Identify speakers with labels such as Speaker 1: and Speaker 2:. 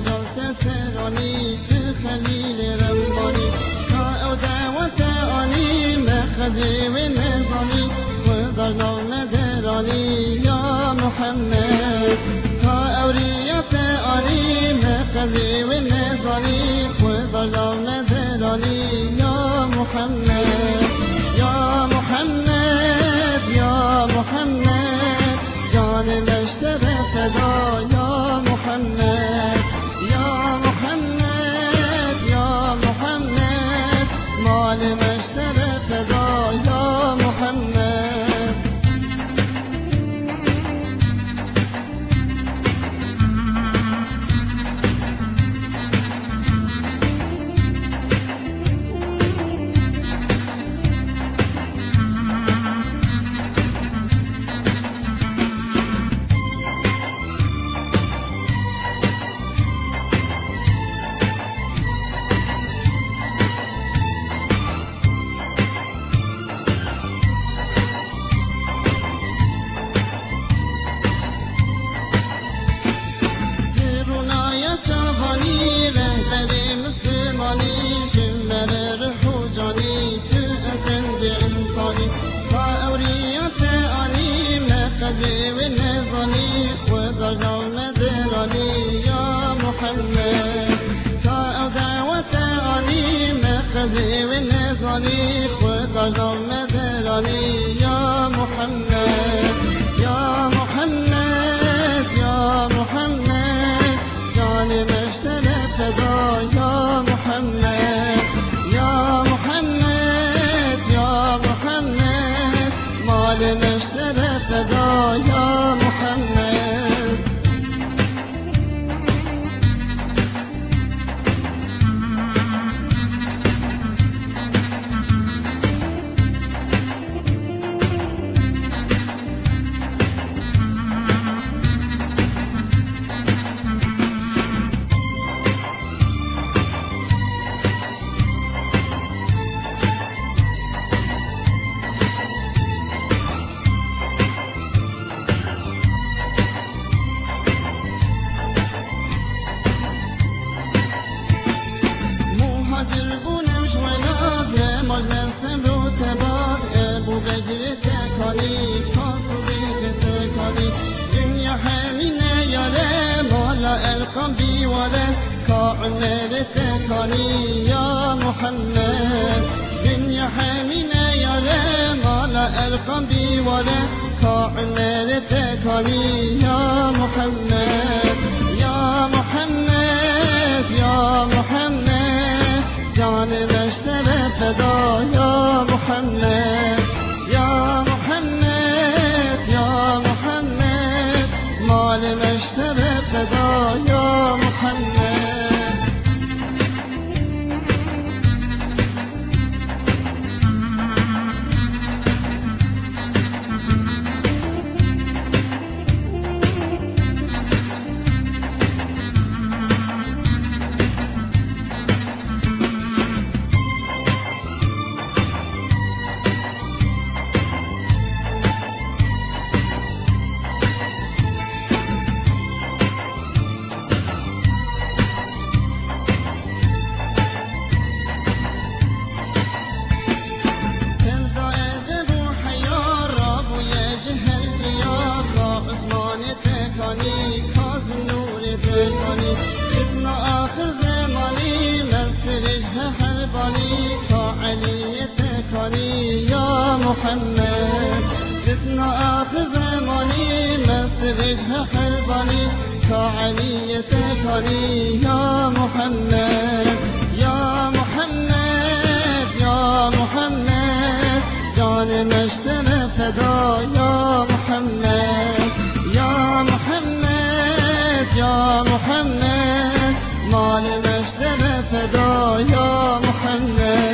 Speaker 1: جلسة سراني تخليل رباني كأو دعوة أني مخزي من مال مشتر فدا شوالاد نماز مرسم رو تباد ابو بگیر تکانی کاسدیق تکانی دنیا همینه یاره مالا ارقام بیواره. کامر تکانی یا محمد. دنیا همینه یاره مالا ارقام بیواره. کامر تکانی یا محمد. یا محمد یا محمد. جان مشتر فدا یا محمد یا محمد یا محمد مال مشتر فدا یا فتنه آخر زمانی مسترج هربانی کا علی تکانی یا محمد. فتنه آخر زمانی مسترج هربانی کا علی تکانی یا محمد. یا محمد یا محمد جان مشتر فدا یا مال مجدم فدا یا محمد.